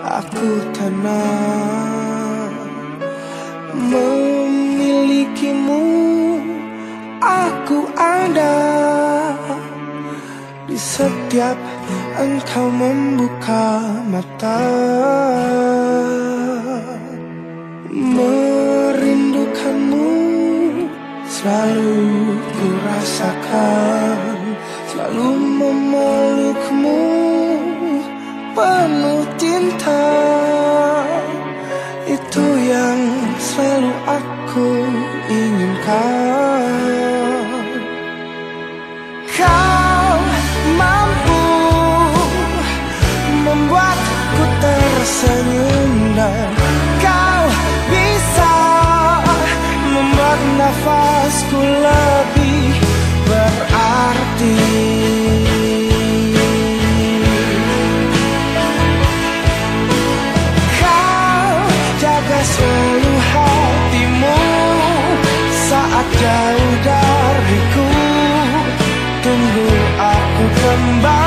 aku tenang Memilikimu. Aku ada Di setiap engkau membuka mata Merindukanmu selalu ku rasakan Selalu penuh cinta. Itu yang selalu aku inginkan. Kau mampu membuatku tersenyum dan kau bisa membuat nafasku lebih berarti aku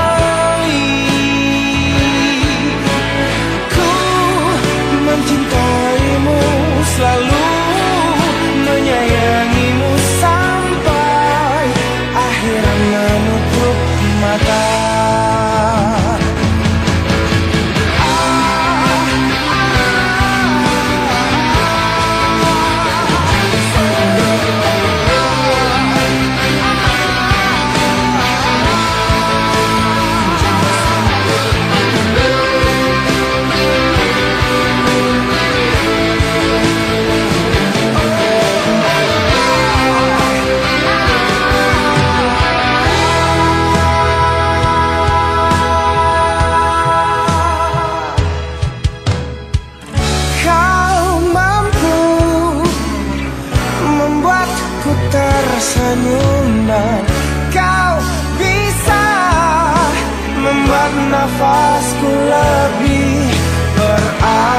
membuat nafasku lebih berarti.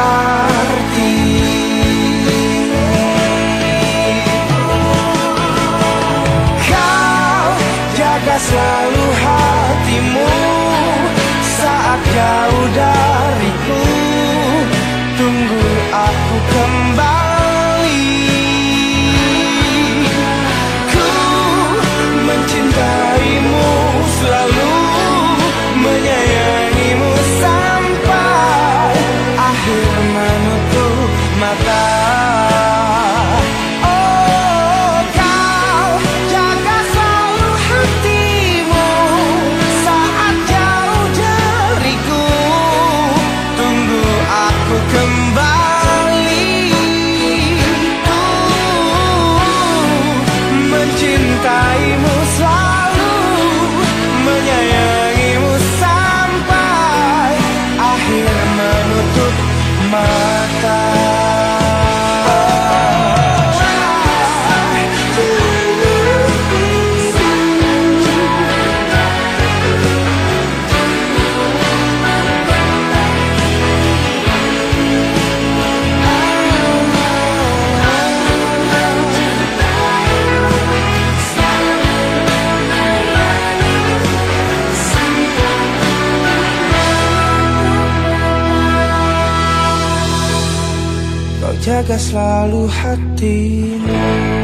Kau jaga selalu hatimu saat jauh dariku. Tunggu aku kembali mencintaimu selalu menyayangimu sampai akhir menutup mata. Jaga selalu hatimu